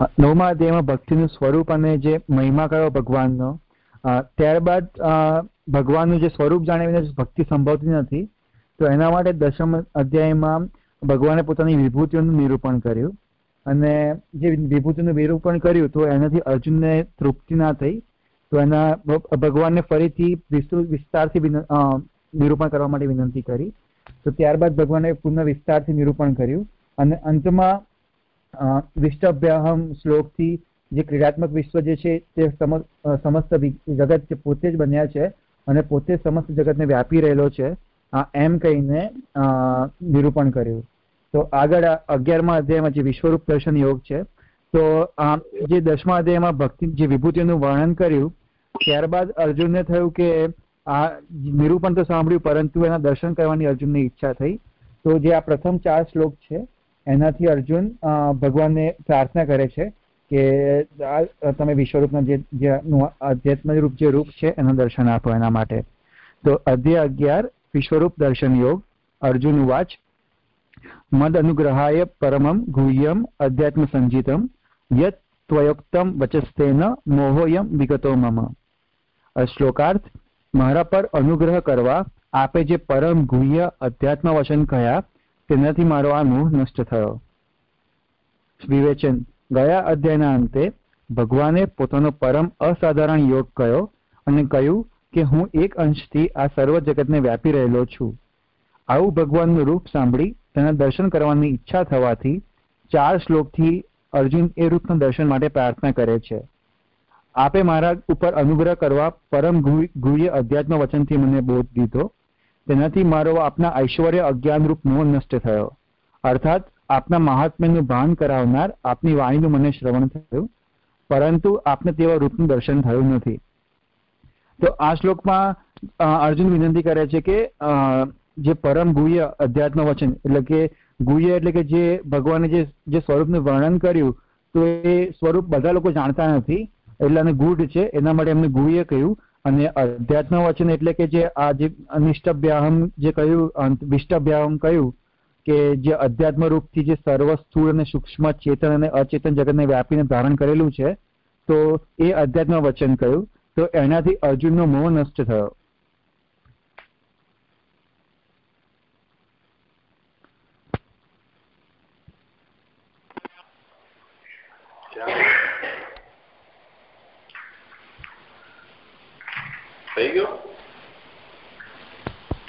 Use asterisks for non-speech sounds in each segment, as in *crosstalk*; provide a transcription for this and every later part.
નવમા અધ્યાયમાં ભક્તિનું સ્વરૂપ અને જે મહિમા કયો ભગવાનનો ત્યારબાદ ભગવાનનું જે સ્વરૂપ જાણીને ભક્તિ સંભવતી નથી, તો એના માટે દશમ અધ્યાયમાં ભગવાને પોતાની વિભૂતિઓનું નિરૂપણ કર્યું. અને જે વિભૂતિનું નિરૂપણ કર્યું તો એનાથી અર્જુનને તૃપ્તિ ના થઈ, તો એના ભગવાનને ફરીથી વિસ્તૃત વિસ્તારથી નિરૂપણ કરવા માટે વિનંતી કરી. તો ત્યારબાદ ભગવાને પૂર્ણ વિસ્તારથી નિરૂપણ કર્યું. અને અંતમાં વિષ્ટભ્યાહમ શ્લોકથી જે ક્રિયાત્મક વિશ્વ જે છે તે સમસ્ત જગત પોતે જ બન્યા છે અને પોતે સમસ્ત જગતને વ્યાપી રહેલો છે એમ કહીને નિરૂપણ કર્યું. તો આગળ અગિયારમાં અધ્યાયમાં જે વિશ્વરૂપ દર્શન યોગ છે, તો જે દસમા અધ્યાયમાં ભક્તિ, જે વિભૂતિનું વર્ણન કર્યું, ત્યારબાદ અર્જુનને થયું કે આ નિરૂપણ તો સાંભળ્યું, પરંતુ એના દર્શન કરવાની અર્જુનની ઈચ્છા થઈ. તો જે આ પ્રથમ ચાર શ્લોક છે એનાથી અર્જુન ભગવાનને પ્રાર્થના કરે છે કે તમે વિશ્વરૂપના જે અધ્યાત્મ રૂપ જે રૂપ છે એનું દર્શન આપો એના માટે. તો અધ્યાય અગિયાર, વિશ્વરૂપ દર્શન યોગ, અર્જુન વાચ મદ અનુગ્રહાય પરમમ ગુહ્યમ અધ્યાત્મ સંજીતમ, યત ત્વયોક્તમ વચસ્તેન મોહોયમ વિગતો મમ. શ્લોકાર્થ, મારા પર અનુગ્રહ કરવા, આપે જે પરમ ગુહ્ય અધ્યાત્મ વચન કહ્યા તેનાથી મારો આ મોહ નષ્ટ થયો. વિવેચન. ગયા અધ્યાયના અંતે ભગવાને પોતાનો પરમ અસાધારણ યોગ કયો અને કહ્યું કે હું એક અંશથી આ સર્વ જગતને વ્યાપી રહેલો છું. આવું ભગવાનનું રૂપ સાંભળી તેના દર્શન કરવાની ઈચ્છા થવાથી ચાર શ્લોકથી અર્જુન એ રૂપના દર્શન માટે પ્રાર્થના કરે છે. આપે મારા ઉપર અનુગ્રહ કરવા પરમ ગુહ્ય અધ્યાત્મ વચનથી મને બોધ દીધો. તેનાથી મારો આપના ઐશ્વર્ય અજ્ઞાનરૂપ મોહ નષ્ટ થયો. અર્થાત, આપના મહાત્મ્યનું ભાન કરાવનાર આપની વાણીનું મને શ્રવણ થયું, પરંતુ આપને તેવા રૂપનું દર્શન થયું નથી. તો આ શ્લોકમાં અર્જુન વિનંતી કરે છે કે જે પરમ ગુહ્ય અધ્યાત્મ વચન, એટલે કે ગુહ્ય એટલે કે જે ભગવાને જે જે સ્વરૂપનું વર્ણન કર્યું, તો એ સ્વરૂપ બધા લોકો જાણતા નથી, એટલે અને ગૂઢ છે, એના માટે એમને ગુહ્ય કહ્યું. અને અધ્યાત્મ વચન એટલે કે જે આ જે અનિષ્ટભ્યાહમ જે કહ્યું વિષ્ટભ્યાહમ કહ્યું, કે જે અધ્યાત્મ રૂપથી જે સર્વ સ્થૂળ અને સૂક્ષ્મ ચેતન અને અચેતન જગતને વ્યાપીને ધારણ કરેલું છે, તો એ અધ્યાત્મ વચન કહ્યું. તો એનાથી અર્જુનનો મોહ નષ્ટ થયો. થઈ ગયો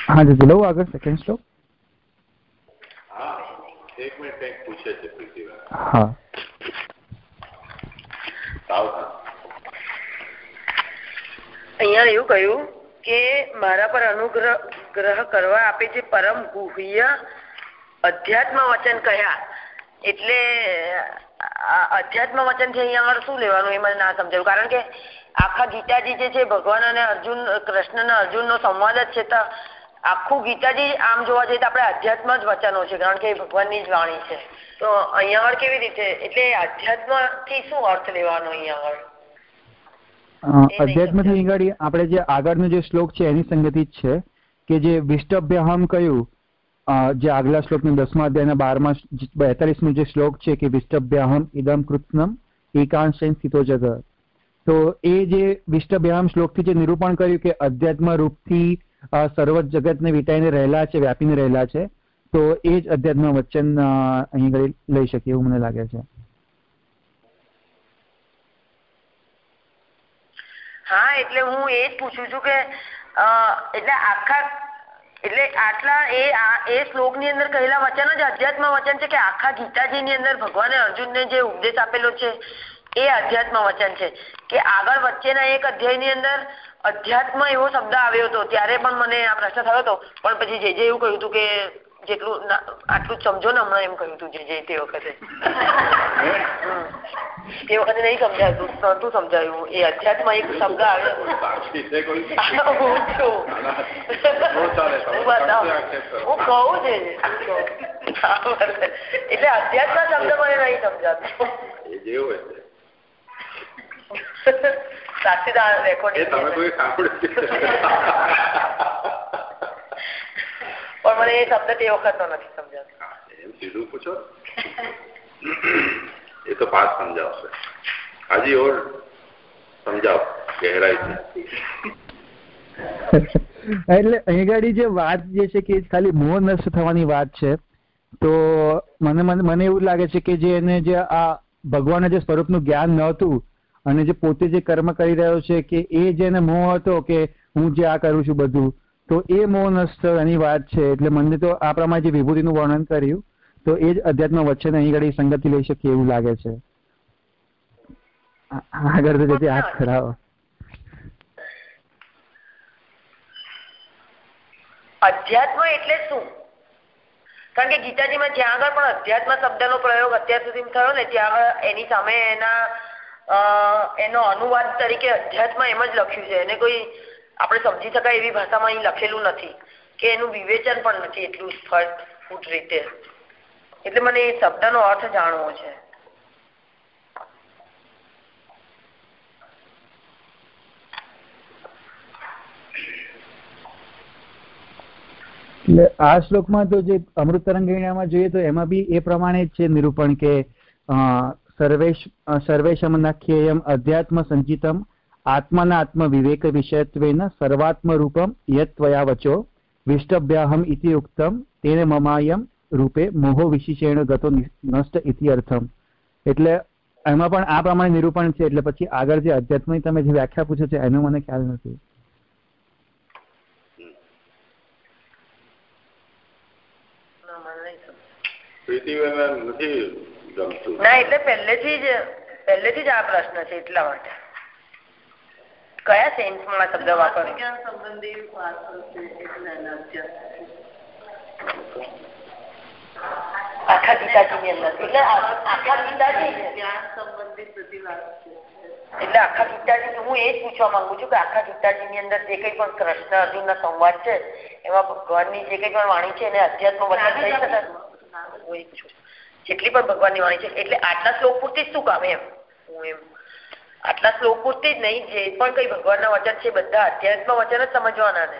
હા જી લઉં આગળ સેકન્ડ સ્ટોપ હા એક મિનિટ કંઈક પૂછે છે પ્રીતિભાઈ હા. અહીંયા એવું કહ્યું કે મારા પર અનુગ્રહ ગ્રહ કરવા આપે જે પરમ ગુહ્ય અધ્યાત્મ વચન કહ્યા એટલે અધ્યાત્મ વચન છે અહીંયા આગળ શું લેવાનું એ મને ના સમજાયું. કારણ કે આખા ગીતાજી જે છે ભગવાન અને અર્જુન કૃષ્ણ અને અર્જુન નો સંવાદ જ છે તો આખું ગીતાજી આમ જોવા જઈએ તો આપણે અધ્યાત્મ જ વચનો છે કારણ કે ભગવાનની જ વાણી છે. તો અહીંયા આગળ કેવી રીતે? એટલે અધ્યાત્મથી શું અર્થ લેવાનો અહીંયા આગળ? અધ્યાત્મથી આગળ આપણે જે આગળનો જે શ્લોક છે એની સંગતિ જ છે કે જે વિષ્ટભ્યહમ કહ્યું જે આગલા શ્લોકનો દસમા અધ્યાયના બારમા બેતાલીસમો જે શ્લોક છે કે વિષ્ટભ્યાહમ ઇદમ કૃત્નમ એકાંશ સ્થિતો જગત. તો એ જે વિષ્ટભ્યામ શ્લોકથી જે નિરૂપણ કર્યું કે અધ્યાત્મ રૂપથી સર્વ જગતને વિતાઈને રહેલા છે, વ્યાપીને રહેલા છે, તો એ જ અધ્યાત્મ વચન અહીં લઈ શકીએ એવું મને લાગે છે. હા, એટલે હું એ જ પૂછું છું કે એટલે આખા, એટલે આટલા એ એ શ્લોકની અંદર કહેલા વચન જ અધ્યાત્મ વચન છે કે આખા ગીતાજી ની અંદર ભગવાને અર્જુનને જે ઉપદેશ આપેલો છે? એ અધ્યાત્મ વચન છે. કે આગળ વચ્ચેના એક અધ્યાયની અંદર અધ્યાત્મ એવો શબ્દ આવ્યો હતો ત્યારે પણ મને આ પ્રશ્ન થયો હતો. પણ પછી જે જે એવું કહ્યું હતું કે જેટલું આટલું સમજો ને હમણાં એમ કહ્યું હતું જે જે તે વખતે. તે વખતે નહીં સમજાતું નતું સમજાયું. એ અધ્યાત્મ એક શબ્દ આવ્યો. હું કહું છે એટલે અધ્યાત્મ શબ્દ મને નહીં સમજાતો. સાક્ષીદાર રેકોર્ડિંગ પણ મને એ શબ્દ તે વખત નથી સમજાતો. એમ સીધું પૂછો. એ તો પાસ સમજાવશે. હાજી ઓર સમજાવ ગહેરાઈથી એટલે અહીં જે વાત જે છે કે ખાલી મોહ નષ્ટ થવાની વાત છે તો મને મને એવું લાગે છે કે જે એને જે આ ભગવાનના જે સ્વરૂપનું જ્ઞાન નહોતું અને જે પોતે જે કર્મ કરી રહ્યો છે કે એ જેને મોહ હતો કે હું જે આ કરું છું બધું, તો એ મોહ નષ્ટ એની વાત છે. એટલે મને તો આ પ્રમાણે જે વિભૂતિનું વર્ણન કર્યું, તો એ જ અધ્યાત્મ વચ્ચે અહીં ઘડી સંગતિ લઈ શકીએ એવું લાગે છે. આગળ તો જતી હાથ ખરાબ અધ્યાત્મ એટલે શું? કારણ કે ગીતાજીમાં જ્યાં આગળ પણ અધ્યાત્મ શબ્દનો પ્રયોગ અત્યાર સુધી થયો ને, ત્યાં એની સામે એના એનો અનુવાદ તરીકે અધ્યાત્મ એમ જ લખ્યું છે. એને કોઈ, આપણે સમજી શકાય એવી ભાષામાં અહીં લખેલું નથી કે એનું વિવેચન પણ નથી એટલું સ્ફટ રીતે. એટલે મને એ શબ્દનો અર્થ જાણવો છે. એટલે આ શ્લોકમાં તો જે અમૃત તરંગીણામાં જોઈએ તો એમાં બી એ પ્રમાણે જ છે નિરૂપણ કે સર્વેશ સર્વેશમનખ્યેયમ અધ્યાત્મ સંચિતમ આત્માના આત્મ વિવેક વિષયત્વેન સર્વાત્મ રૂપમ યત્વયા વચો વિષ્ટભ્યાહમ ઇતિ ઉક્તમ તેને મમાયમ રૂપે મોહો વિશેષેણ ગતો નષ્ટ ઇતિ અર્થમ એટલે એમાં પણ આ પ્રમાણે નિરૂપણ છે એટલે પછી આગળ જે અધ્યાત્મની તમે જે વ્યાખ્યા પૂછો છે એનો મને ખ્યાલ નથી. નથી. ગમતું. ના એટલે પહેલેથી જ પહેલેથી જ આ પ્રશ્ન છે એટલા માટે. કયા સેન્સમાં શબ્દ વાપર્યો આખા ગીતાજી ની અંદર. એટલે આખા ગીતાજી એટલે આખા ગીતાજી હું એ જ પૂછવા માંગુ છું કે આખા ગીતાજી ની અંદર જે કઈ પણ કૃષ્ણ અર્જુન ના સંવાદ છે એમાં ભગવાનની જે કઈ પણ વાણી છે એને અધ્યાત્મ વધારે થઈ શકે જેટલી પણ ભગવાનની વાણી છે એટલે આટલા શ્લોક પૂરતી જ શું કામ એમ? હું એમ. આટલા શ્લોક પૂરતી જ નહીં જે પણ કઈ ભગવાનના વચન છે બધા અધ્યાત્મ વચન જ સમજવાના ને.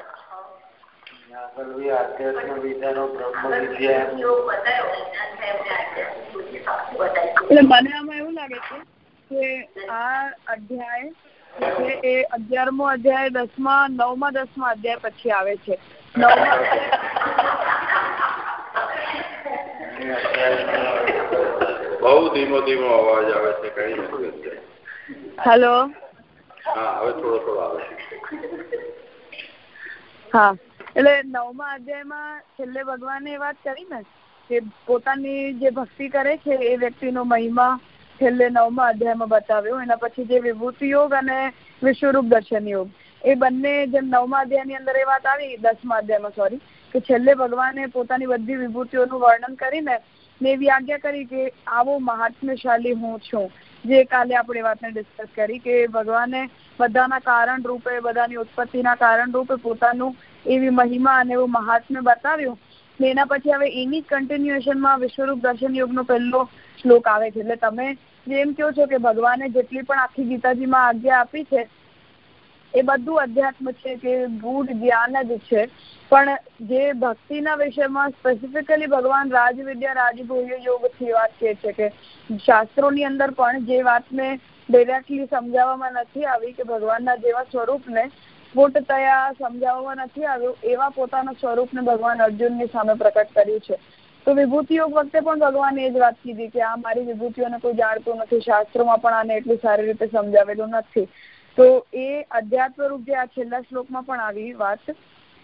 મને આમાં એવું લાગે છે કે આ અધ્યાય એ અગિયારમો અધ્યાય દસમા નવમા દસમા અધ્યાય પછી આવે છે. નવમા *laughs* બહુ ધીમો ધીમો અવાજ આવે છે કઈ હેલો? હા હવે થોડો થોડો આવે હા એટલે નવમા અધ્યાયમાં છેલ્લે ભગવાને એ વાત કરી ને કે પોતાની જે ભક્તિ કરે છે એ વ્યક્તિનો મહિમા છેલ્લે નવમા અધ્યાયમાં બતાવ્યો. એના પછી જે વિભૂતિ યોગ અને વિશ્વરૂપ દર્શન યોગ. એ બંને જેમ નવમા અધ્યાયની અંદર એ વાત આવી દસમા અધ્યાયમાં સોરી કે છેલ્લે ભગવાને પોતાની બધી વિભૂતિઓનું વર્ણન કરીને ને એવી આજ્ઞા કરી કે આવો મહાત્મ્યશાળી હું છું. જે કાલે આપણે વાતને ડિસ્કસ કરી કે ભગવાને બધાના કારણ રૂપે, બધાની ઉત્પત્તિના કારણ રૂપે પોતાનું એવી મહિમા અને એવું મહાત્મ્ય બતાવ્યું. ને એના પછી હવે એની કન્ટિન્યુએશનમાં વિશ્વરૂપ દર્શન યોગનો પહેલો શ્લોક આવે છે. એટલે તમે જેમ કહો છો કે ભગવાને જેટલી પણ આખી ગીતાજીમાં આજ્ઞા આપી છે, એ બધું અધ્યાત્મ છે કે ગૂઢ જ્ઞાન જ છે. પણ જે ભક્તિના વિષયમાં સ્પેસિફિકલી ભગવાન રાજવિદ્યા રાજભોગ્ય યોગથી વાત કહે છે કે શાસ્ત્રોની અંદર પણ જે વાતને ડિરેક્ટલી સમજાવવામાં નથી આવી કે ભગવાનના જેવા સ્વરૂપને સ્ફુટતયા સમજાવવામાં નથી આવ્યું, એવા પોતાના સ્વરૂપને ભગવાન અર્જુનની સામે પ્રકટ કર્યું છે. તો વિભૂતિ યોગ વખતે પણ ભગવાને એ જ વાત કીધી કે આ મારી વિભૂતિઓને કોઈ જાણતું નથી, શાસ્ત્રોમાં પણ આને એટલી સારી રીતે સમજાવેલું નથી. તો એ અધ્યાત્મ રૂપ જે આ છેલ્લા શ્લોકમાં પણ આવી વાત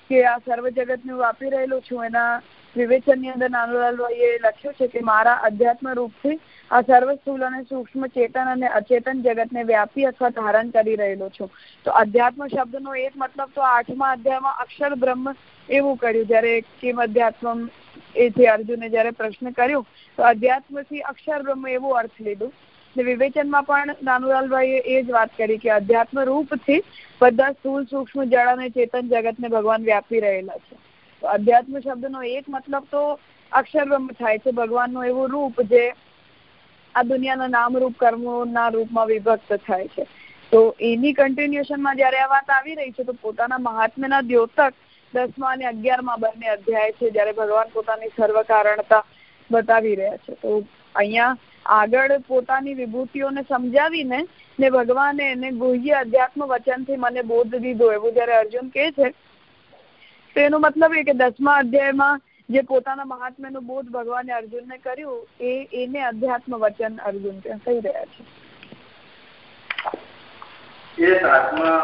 કે આ સર્વ જગતને વાપી રહેલો છું, એના વિવેચનની અંદર નાનુલાલભાઈએ લખ્યું છે કે મારા અધ્યાત્મ રૂપથી આ સર્વ સ્થૂલ અને સૂક્ષ્મ ચેતન અને અચેતન જગતને વ્યાપી અથવા ધારણ કરી રહેલો છું. તો અધ્યાત્મ શબ્દનો એક મતલબ તો આઠમા અધ્યાયમાં અક્ષર બ્રહ્મ એવું કર્યું. જ્યારે કેમ અધ્યાત્મ એ એથી અર્જુને જ્યારે પ્રશ્ન કર્યો, તો અધ્યાત્મથી અક્ષર બ્રહ્મ એવું અર્થ લીધું વિવેચનમાં પણ નાનુલાલભાઈએ એ જ વાત કરી કે અધ્યાત્મ રૂપથી બધા સ્થૂળ સૂક્ષ્મ જળ અને ચેતન જગતને ભગવાન વ્યાપી રહેલા છે. તો અધ્યાત્મ શબ્દનો એક મતલબ તો અક્ષરબ્રહ્મ થાય છે, ભગવાનનું એવું રૂપ જે આ દુનિયાના નામરૂપ કર્મોના રૂપમાં વિભક્ત થાય છે. તો એની કન્ટિન્યુએશનમાં જ્યારે આ વાત આવી રહી છે, તો પોતાના મહાત્મ્યના દ્યોતક દસમા અને અગિયારમાં બંને અધ્યાય છે, જ્યારે ભગવાન પોતાની સર્વ કારણતા બતાવી રહ્યા છે. તો અહીંયા આગળ પોતાની વિભૂતિઓને સમજાવીને ને ભગવાને એને ગુહ્ય અધ્યાત્મ વચનથી મને બોધ દીધો, એવું જયારે અર્જુન કહે છે, તો એનો મતલબ એ કે દસમા અધ્યાયમાં જે પોતાના મહાત્મ્યનો બોધ ભગવાને અર્જુનને કર્યું, એ એને અધ્યાત્મ વચન અર્જુન કહી રહ્યા છે. એ સાતમા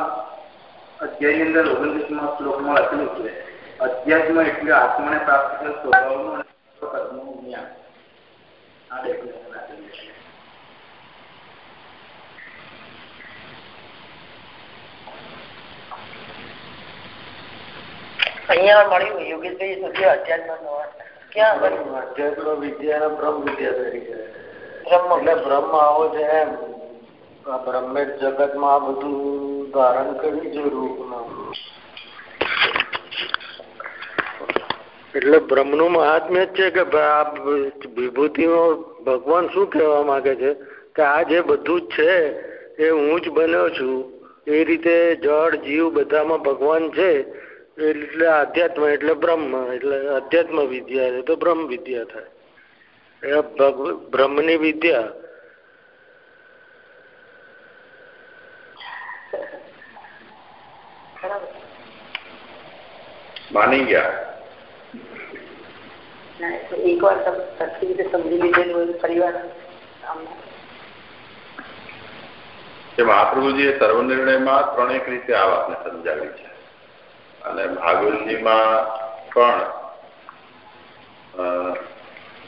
અધ્યાયની અંદર ઓગણત્રીસમાં શ્લોકમાં લખેલું છે, અધ્યાત્મ એટલે આત્માને પ્રાપ્ત થયેલ સ્વભાવનું અને કર્મનું જ્ઞાન. આ ડેફિનેશન આપેલી છે અહીંયા મળ્યું યોગેશભાઈ સુધી અધ્યાત્મ ક્યાં અધ્યાત્મ વિદ્યા બ્રહ્મ વિદ્યા તરીકે. બ્રહ્મ. એટલે બ્રહ્મ આવો છે એમ. બ્રહ્મે જગતમાં આ બધું ધારણ કર્યું છે રૂપમાં એટલે બ્રહ્મનું મહાત્મ્ય જ છે કે આ વિભૂતિમાં ભગવાન શું કહેવા માંગે છે? કે આ જે બધું જ છે એ હું જ બન્યો છું. એ રીતે જળ જીવ બધામાં ભગવાન છે. એટલે આધ્યાત્મ એટલે બ્રહ્મ એટલે અધ્યાત્મ વિદ્યા તો બ્રહ્મ વિદ્યા થાય એટલે બ્રહ્મની વિદ્યા. માની ગયા. એક વાર સરખી રીતે સમજી લીધેલું હોય પરિવાર કે મહાપ્રભુજીએ સર્વનિર્ણયમાં ત્રણેક રીતે આ વાતને સમજાવી છે. અને ભાગવતજીમાં પણ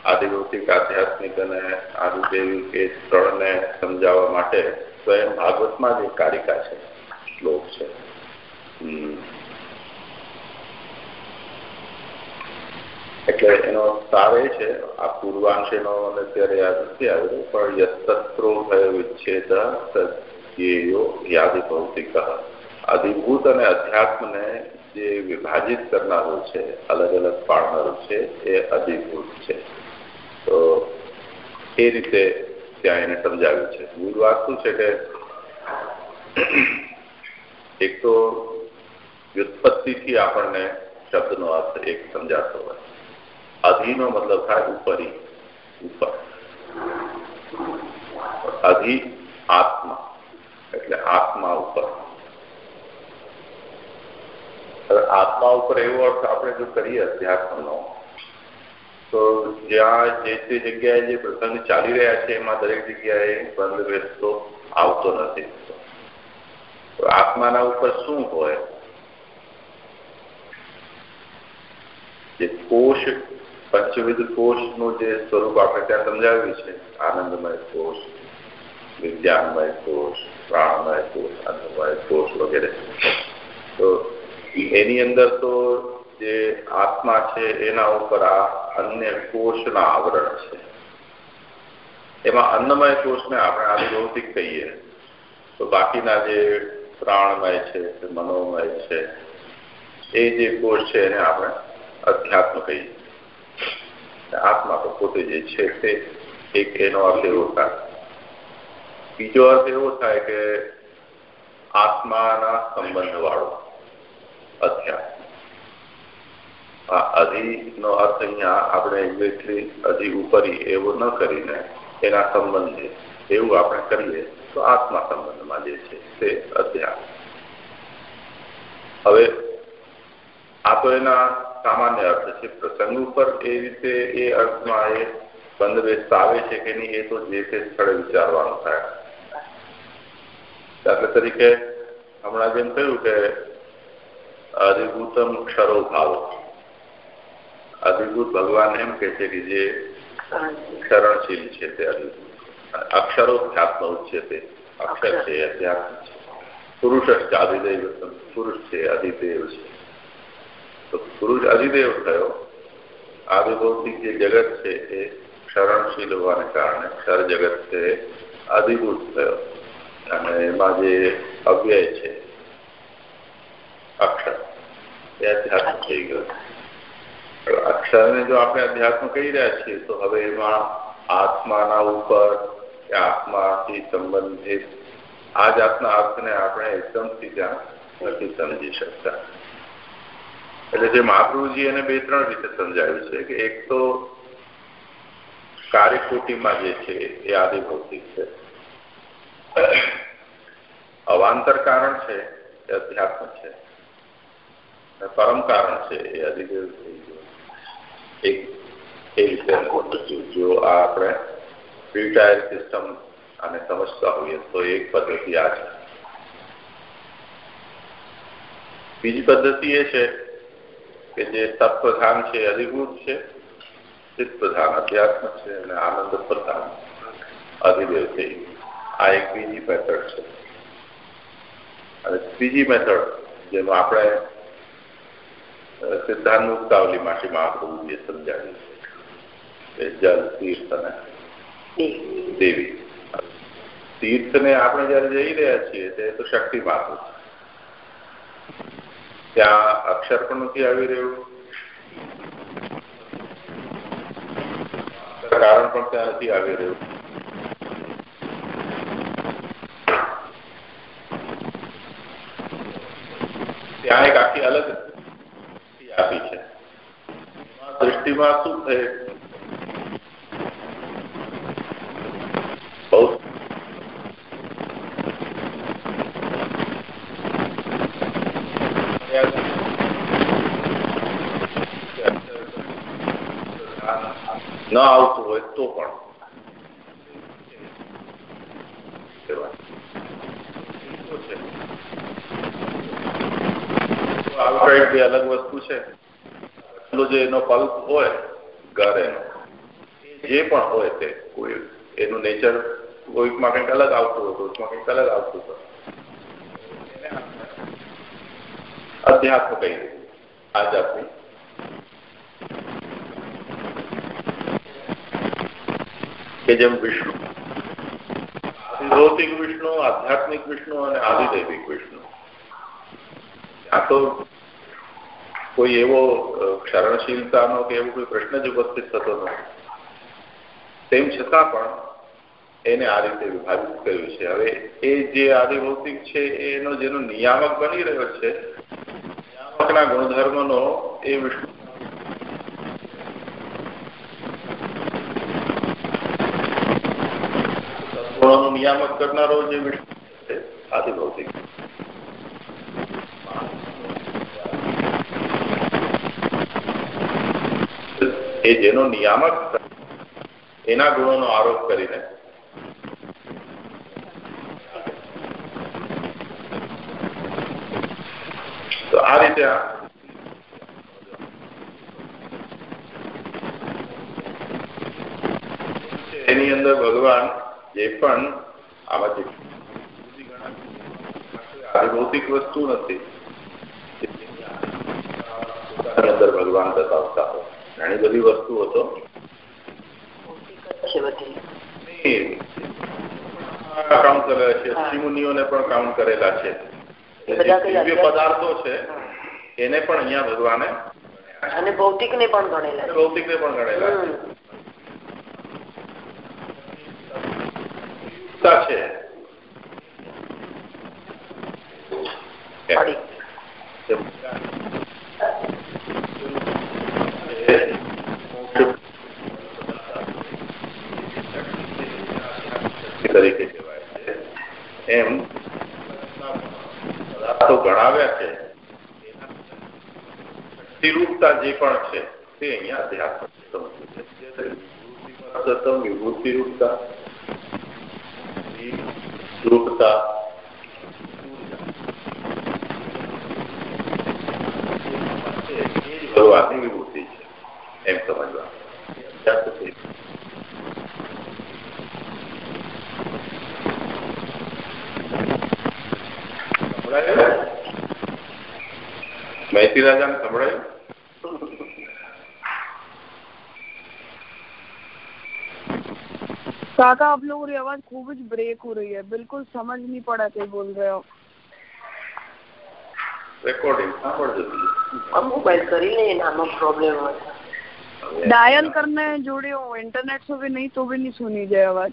આદિભૌતિક આધ્યાત્મિક અને આદિદેવી એ ત્રણને સમજાવવા માટે સ્વયં ભાગવતમાં જ એક કારિકા છે, શ્લોક છે. એટલે એનો સાર એ છે, આ પૂર્વાંશ એનો અત્યારે યાદ નથી આવ્યો, પણ યત્રો થયો વિચ્છેદ સત્યેયો યાદી ભૌતિક અધિભૂત અને અધ્યાત્મને જે વિભાજિત કરનારું છે અલગ અલગ પાડનારું છે, એ અધિભૂત છે. તો એ રીતે ત્યાં એને સમજાવ્યું છે. મૂળ વાત શું છે કે એક તો વ્યુત્પત્તિથી આપણને શબ્દનો અર્થ એક સમજાતો હોય. અધિનો મતલબ થાય ઉપરી, ઉપર. અધિ આત્મા, એટલે આત્મા ઉપર. હવે આત્મા ઉપર એવો અર્થ આપણે જો કરીએ અધ્યાત્મનો તો જ્યાં જે તે જગ્યાએ જે પ્રસંગ ચાલી રહ્યા છે એમાં દરેક જગ્યાએ બંધભેદ તો આવતો નથી તો આત્માના ઉપર શું હોય જે કોષ પંચવિધ કોષનું જે સ્વરૂપ આપણે ત્યાં સમજાવ્યું છે આનંદમય કોષ વિજ્ઞાનમય કોષ પ્રાણમય કોષ અન્નમય કોષ વગેરે તો એની અંદર તો જે આત્મા છે, એના ઉપર આ અન્ય કોષના આવરણ છે. એમાં અન્નમય કોષને આપણે આદિભૌતિક કહીએ. તો બાકીના જે પ્રાણમય છે મનોમય છે, એ જે કોષ છે, એને આપણે અધ્યાત્મ કહીએ. આત્મા તો પોતે જે છે તે એક એનો અર્થ એવો થાય. બીજો અર્થ એવો થાય કે આત્માના સંબંધ વાળો અધ્યાત્મ આ અધિનો અર્થ અહીંયા આપણે એક્ઝેક્ટલી અધિ ઉપરી એવો ન કરીને એના સંબંધે એવું આપણે કરીએ તો એના સામાન્ય અર્થ છે. પ્રસંગ ઉપર એ રીતે એ અર્થમાં એ બંધબેસ્ત આવે છે કે નહીં એ તો જે સ્થળે વિચારવાનું થાય. દાખલા તરીકે હમણાં જેમ કહ્યું કે અધિભૂતમ ક્ષરો ભાવ. અધિભૂત ભગવાન એમ કે છે કે જે ક્ષરણશીલ છે તે અધિભૂત. અક્ષરો ધ્યાત્મ તે અક્ષર છે અધ્યાત્મ છે. પુરુષ છે અધિદેવ પુરુષ છે અધિદેવ છે. તો પુરુષ અધિદેવ થયો. આદિભૌતિક જે જગત છે એ ક્ષરણશીલ હોવાને કારણે ક્ષર જગત છે અધિભૂત થયો. અને એમાં જે અવ્યય છે અક્ષર. એ અધ્યાત્મ થઈ ગયો અક્ષરને જો આપણે અધ્યાત્મ કહી રહ્યા છીએ, તો હવે એમાં આત્માના ઉપર કે આત્માથી સંબંધિત આ જાતના અર્થને આપણે એકદમથી ત્યાં નથી સમજી શકતા. એટલે જે મહાપ્રભુજી એને બે ત્રણ રીતે સમજાવ્યું છે કે એક તો કાર્યકોટીમાં જે છે એ આદિભૌતિક છે. અવાંતર કારણ છે એ અધ્યાત્મ છે. પરમ કારણ છે એ અધિદેવ થઈ ગયો એક એ રીતે જો આ આપણે ફ્રી સિસ્ટમ અને સમજતા હોઈએ તો એક પદ્ધતિ આ છે. બીજી પદ્ધતિ એ છે કે જે તત્વધાન છે અધિભૂત છે ચિત્ત પ્રધાન અધ્યાત્મ છે અને આનંદ પ્રધાન અધિદેવ થઈ આ એક બીજી મેથડ છે. અને ત્રીજી મેથડ જેમાં આપણે સિદ્ધાંત મુક્તાવલીમાંથી મહાપ્રભુજીએ સમજાવ્યું છે જલ તીર્થ અને દેવી તીર્થને આપણે જયારે જઈ રહ્યા છીએ તે તો શક્તિ માત્ર ત્યાં અક્ષર પણ નથી આવી રહ્યું કારણ પણ ત્યાં નથી આવી રહ્યું ત્યાં એક આખી અલગ આપી છે. દ્રષ્ટિમાં શું છે ન આવતું હોય તો પણ. આઉટરાઇટ બે અલગ વસ્તુ છે. જે એનો પલ્પ હોય, ઘર એનો જે પણ હોય તે, કોઈ એનું નેચર કોઈકમાં કંઈક અલગ આવતું હોય કોઈકમાં કંઈક અલગ આવતું હતું. અધ્યાત્મ કહી દઈએ આ જાતની કે જેમ વિષ્ણુ. ભૌતિક વિષ્ણુ, આધ્યાત્મિક વિષ્ણુ અને આદિદૈવિક વિષ્ણુ. આ તો કોઈ એવો ક્ષરણશીલતાનો કે એવો કોઈ પ્રશ્ન જ ઉપસ્થિત થતો નથી. તેમ છતાં પણ એને આ રીતે વિભાજિત કર્યું છે. હવે એ જે આદિભૌતિક છે, એનો જેનો નિયામક બની રહ્યો છે, નિયામકના ગુણધર્મનો એ વિષ્ણુ નિયામક કરનારો જે વિષ્ણુ છે, આદિભૌતિક. એ જેનો નિયામક એના ગુણોનો આરોપ કરીને. તો આ રીતે એની અંદર ભગવાન જે પણ આમાં જે આદિભૌતિક વસ્તુ નથી અંદર ભગવાન બતાવતા હોય ઘણી બધી વસ્તુઓ તો. કાઉન્ટ કરેલા છે. ઋષિમુનિઓને પણ કાઉન્ટ કરેલા છે. દિવ્ય પદાર્થો છે એને પણ અહીંયા ભગવાને અને ભૌતિક ને પણ ગણેલા ભૌતિક ને પણ ગણેલા છે તરીકે કહેવાય છે એમ પદાર્થો ગણાવ્યા છે શક્તિરૂપતા જે પણ છે અહીંયા ધ્યાત્મ સત્તમ વિભૂતિ રૂપતા રૂપતા. શરૂઆતની વિભૂતિ છે એમ સમજવા મહેતી રાજા काका आप लोगों की आवाज खूब ब्रेक हो रही है बिल्कुल समझ नहीं पड़ा क्या बोल रहे हो રેકોર્ડિંગ સાંભળ જતી મોબાઈલ કરી લે આમાં પ્રોબ્લેમ હોય डायल करने जोड़े हो इंटरनेट से भी नहीं तो भी नहीं सुनी जाए आवाज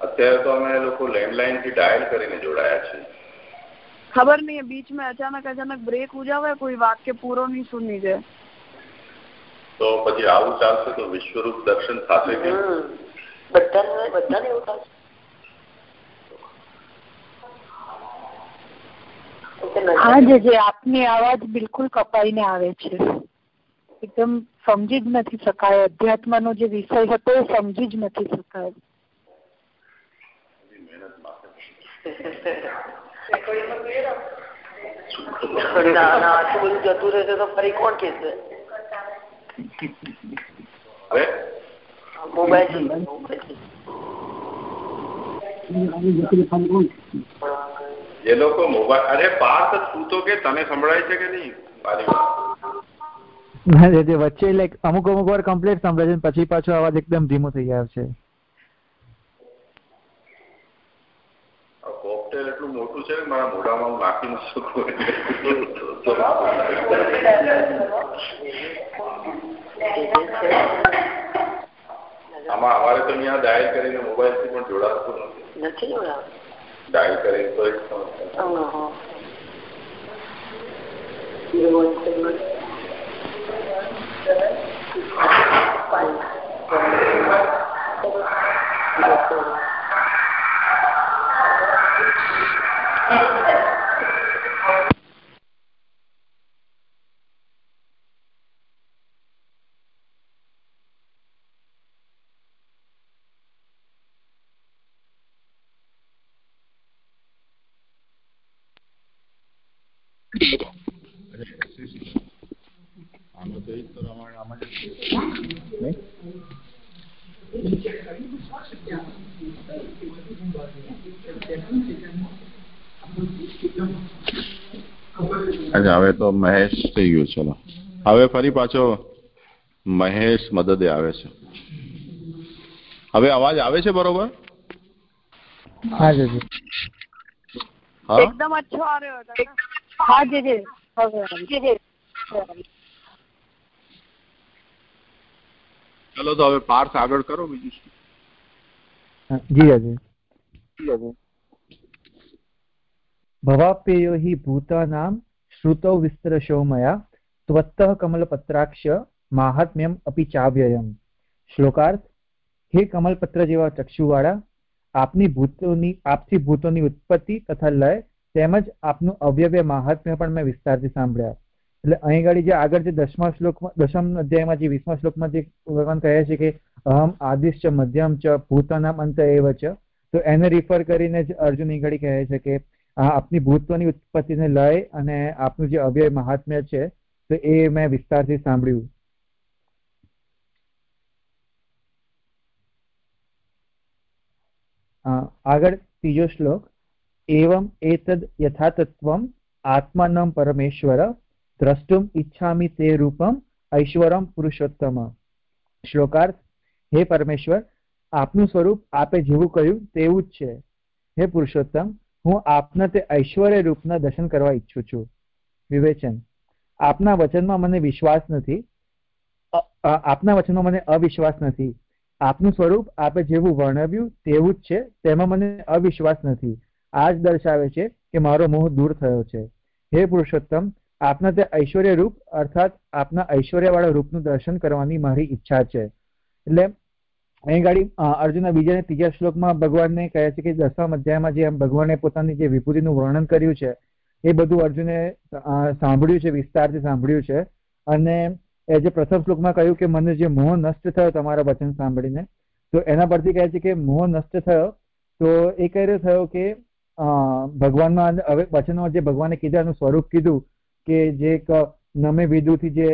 અત્યારે તો અમે લોકો લેન્ડલાઇન થી ડાયલ કરીને જોડાયા છે खबर नहीं है बीच में अचानक अचानक ब्रेक हो जावे कोई वाक्य पूरो नहीं सुनी जाए તો પછી આવું ચાલશે તો વિશ્વરૂપ દર્શન થશે કે બધાને બધાને એવું થાય હા જે જે આપની અવાજ બિલકુલ કપાઈને આવે છે. એકદમ સમજી જ નથી શકાય. અધ્યાત્મનો જે વિષય હતો એ સમજી જ નથી શકાય. બધું જતું રહેશે તો ફરી કોણ કેશે એ લોકો મોબાઈલ અરે પાર્થ તું તો કે તને સંભળાય છે કે નહીં? વચ્ચે લાઈક અમુક અમુક વાર કમ્પ્લીટ સંભળાય છે પછી પાછો અવાજ એકદમ ધીમો થઈ જાય છે. કોકટેલ એટલું મોટું છે મારા મોઢામાં હું નાખી ન શકું. *laughs* *laughs* આમાં અમારે તો અહીંયા ડાયલ કરીને મોબાઈલથી પણ જોડાતું નથી. નથી જોડાતું? ડાયલ કરીને તો અચ્છા હવે તો મહેશ થઈ ગયું ચલો. હવે ફરી પાછો મહેશ મદદે આવે છે. હવે અવાજ આવે છે બરોબર? હા જી હા? એકદમ અચ્છો આવ્યો હતો હા જે જે. હવે. ચલો તો હવે પાર્થ આગળ કરો બીજું શું? જી અજય ભવાપ્યેયો હિ ભૂતાનામ શ્રુતौ વિસ્તરશો મયા ત્વત્તઃ કમલપત્રાક્ષ માહાત્મ્યમ અપી ચાવ્યયમ. શ્લોકાર્થ હે કમલપત્ર જેવા ચક્ષુવાળા આપની ભૂતોની આપથી ભૂતોની ઉત્પત્તિ તથા લય તેમજ આપનું અવ્યવ્ય મહાત્મ્ય પણ મેં વિસ્તારથી સાંભળ્યા. એટલે અહીં ગાડી જે આગળ જે દસમા શ્લોકમાં, દસમ અધ્યાયમાં જે વીસમા શ્લોકમાં જે ભગવાન કહે છે કે, અહમ આદિશ છે મધ્યમ ચ ભૂતાનામ અંત એવ છે તો એને રિફર કરીને જ અર્જુન અહીં ગાડી કહે છે કે આપની ભૂતોની ઉત્પત્તિને લય અને આપનું જે અવ્યય મહાત્મ્ય છે, તો એ મેં વિસ્તારથી સાંભળ્યું. આગળ ત્રીજો શ્લોક. એવમ એતદ યથાતત્વમ आत्मानं પરમેશ્વર દ્રષ્ટુમ इच्छामि તે રૂપમ ઐશ્વરમ પુરુષોત્તમ શ્લોકાર્થ હે પરમેશ્વર આપનું સ્વરૂપ આપે જેવું કહ્યું તેવું જ છે હે પુરુષોત્તમ હું આપના તે ઐશ્વર્ય રૂપના દર્શન કરવા ઈચ્છું છું વિવેચન આપના વચનમાં મને વિશ્વાસ નથી આપના વચનમાં મને અવિશ્વાસ નથી આપનું સ્વરૂપ આપે જેવું વર્ણવ્યું તેવું જ છે તેમાં મને અવિશ્વાસ નથી આ જ દર્શાવે છે કે મારો મોહ દૂર થયો છે. હે પુરુષોત્તમ, આપના તે ઐશ્વર્ય રૂપ અર્થાત આપના ઐશ્વર્યવાળા રૂપનું દર્શન કરવાની મારી ઈચ્છા છે. એટલે અહીં ગાડી અર્જુન બીજા અને ત્રીજા શ્લોકમાં ભગવાનને કહે છે કે દસમા અધ્યાયમાં જે ભગવાને પોતાની જે વિભૂતિનું વર્ણન કર્યું છે, એ બધું અર્જુને સાંભળ્યું છે, વિસ્તારથી સાંભળ્યું છે. અને એ જે પ્રથમ શ્લોકમાં કહ્યું કે મને જે મોહ નષ્ટ થયો તમારા વચન સાંભળીને, તો એના પરથી કહે છે કે મોહ નષ્ટ થયો, તો એ રીતે થયો કે ભગવાનમાં હવે વચનમાં જે ભગવાને કીધા એનું સ્વરૂપ કીધું કે જે એક નમે વિદુથી જે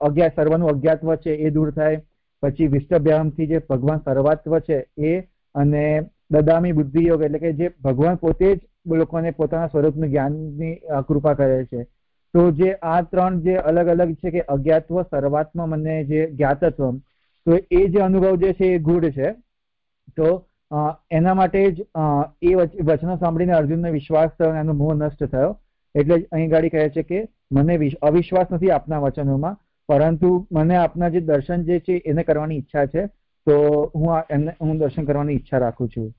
અજ્ઞાત સર્વનું અજ્ઞાત્વ છે એ દૂર થાય. પછી વિષ્ટભ્યામથી જે ભગવાન સર્વાત્વ છે એ અને દદામી બુદ્ધિ યોગ એટલે કે જે ભગવાન પોતે જ લોકોને પોતાના સ્વરૂપનું જ્ઞાનની કૃપા કરે છે. તો જે આ ત્રણ જે અલગ અલગ છે કે અજ્ઞાત્વ, સર્વાત્મ અને જે જ્ઞાતત્વ, તો એ જે અનુભવ જે છે એ ગુઢ છે. તો એના માટે જ એ વચનો સાંભળીને અર્જુનને વિશ્વાસ થયો એનો મોહ નષ્ટ થયો. એટલે જ અહીં ગાડી કહે છે કે, મને અવિશ્વાસ નથી આપના વચનોમાં, પરંતુ મને આપના જે દર્શન જે છે એને કરવાની ઈચ્છા છે, તો હું એમને, હું દર્શન કરવાની ઈચ્છા રાખું છું.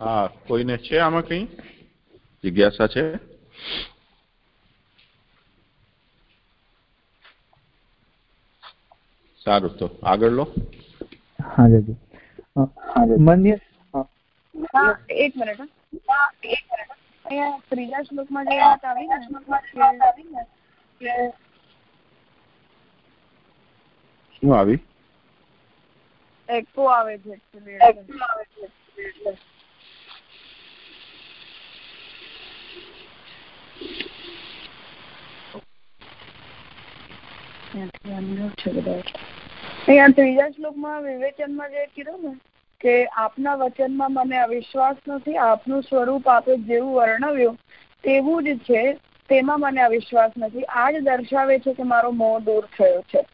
હા, કોઈને છે આમાં કઈ? જિજ્ઞાસા છે? સારું તો આગળ લો. હા જી મન્ય હા એક મિનિટ અહીંયા ત્રીજા શ્લોકમાં જે વાત આવી ને કે શું આવી? એકો આવે છે અહીંયા ત્રીજા શ્લોકમાં વિવેચનમાં જે કીધું ને, કે આપના વચનમાં મને અવિશ્વાસ નથી, આપનું સ્વરૂપ આપે જેવું વર્ણવ્યું, તેવું જ છે, તેમાં મને અવિશ્વાસ નથી. આ જ દર્શાવે છે કે મારો મોહ દૂર થયો છે.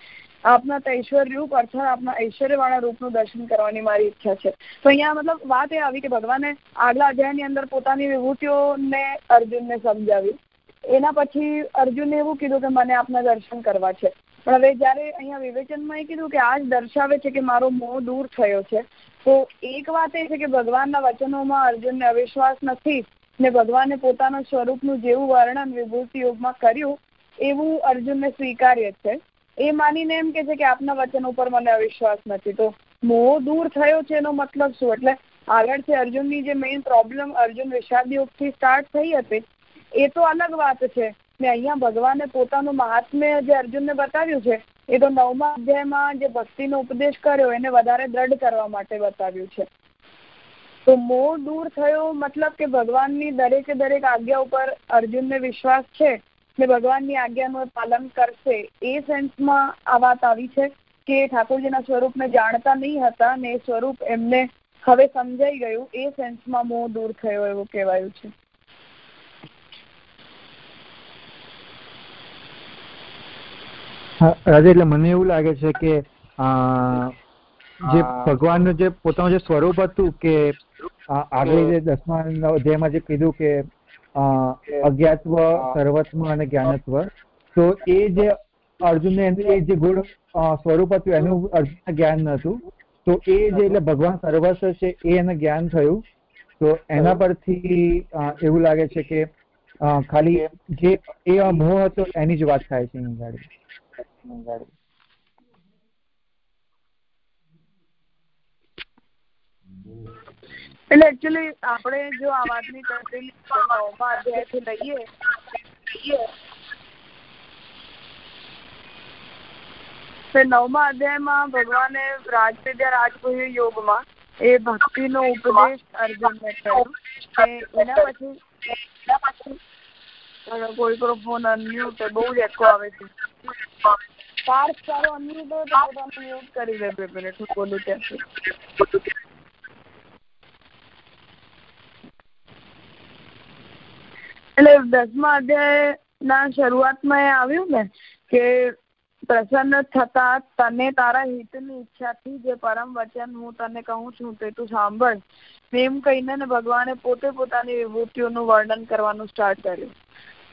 આપના તૈશ્વર રૂપ અર્થાત આપના ઐશ્વર્યવાળા રૂપનું દર્શન કરવાની મારી ઈચ્છા છે. તો અહીંયા મતલબ વાત એ આવી કે ભગવાને આગલા અધ્યાયની અંદર પોતાની વિભૂતિઓને અર્જુનને સમજાવી. એના પછી અર્જુને એવું કીધું કે મને આપના દર્શન કરવા છે. પણ હવે જયારે અહીંયા વિવેચનમાં એ કીધું કે આ જ દર્શાવે છે કે મારો મોહ દૂર થયો છે, તો એક વાત એ છે કે ભગવાનના વચનોમાં અર્જુનને અવિશ્વાસ નથી ને ભગવાને પોતાના સ્વરૂપનું જેવું વર્ણન વિભૂતિ યોગમાં કર્યું, એવું અર્જુનને સ્વીકાર્ય છે. એ માનીને એમ કે છે કે આપના વચન ઉપર મને અવિશ્વાસ નથી. તો મોહ દૂર થયો છે એનો મતલબ શું? એટલે આગળથી અર્જુનની જે મેઇન પ્રોબ્લેમ અર્જુન વિષાદ યોગથી સ્ટાર્ટ થઈ હતી, એ તો અલગ વાત છે. ને અહીંયા ભગવાને પોતાનું મહાત્મ્ય જે અર્જુનને બતાવ્યું છે, એ તો નવમા અધ્યાયમાં જે ભક્તિનો ઉપદેશ કર્યો, એને વધારે દ્રઢ કરવા માટે બતાવ્યું છે. તો મોહ દૂર થયો મતલબ કે ભગવાનની દરેકે દરેક આજ્ઞા ઉપર અર્જુનને વિશ્વાસ છે ને ભગવાનની આજ્ઞાનું પાલન કરશે, એ સેન્સમાં આ વાત આવી છે કે ઠાકોરજીના સ્વરૂપને જાણતા નહીં હતા ને એ સ્વરૂપ એમને હવે સમજાઈ ગયું, એ સેન્સમાં મોહ દૂર થયો એવું કહેવાયું છે. રાજા એટલે મને એવું લાગે છે કે જે ભગવાનનું જે પોતાનું જે સ્વરૂપ હતું કે આગળ જે દસમા અધ્યાયમાં જે કીધું કે અજ્ઞાત્વ સર્વત્વ અને જ્ઞાનત્વ તો એ જે અર્જુનને એ જે ગુણ સ્વરૂપ હતું એનું અર્જુન જ્ઞાન નતું તો એ જે એટલે ભગવાન સર્વસ્વ છે એ એને જ્ઞાન થયું તો એના પરથી એવું લાગે છે કે ખાલી જે એ મોહ હતો એની જ વાત થાય છે ગાડી એટલે એકચ્યુઅલી આપણે જો આ વાતની ચર્ચા નવમા અધ્યાયથી લઈએ. તો નવમા અધ્યાયમાં ભગવાને રાજવિદ્યા રાજગુહ્ય યોગમાં એ ભક્તિનો ઉપદેશ અર્જુનને કર્યો. એના પછી એના પછી કોઈ ફોન અનમ્યુટ બહુ જ એકો આવે છે. પાર્થ તારો અનમ્યુટ હોય તો પોતાનું મ્યુટ કરી દે બે મિનિટ, હું બોલું ત્યાંથી એટલે દસમા અધ્યાય ના શરૂઆતમાં એ આવ્યું ને કે પ્રસન્ન થતા તને તારા હિતની ઈચ્છાથી જે પરમ વચન હું તને કહું છું તે તું સાંભળ. એમ કહીને ભગવાને પોતે પોતાની વિભૂતિઓનું વર્ણન કરવાનું સ્ટાર્ટ કર્યું.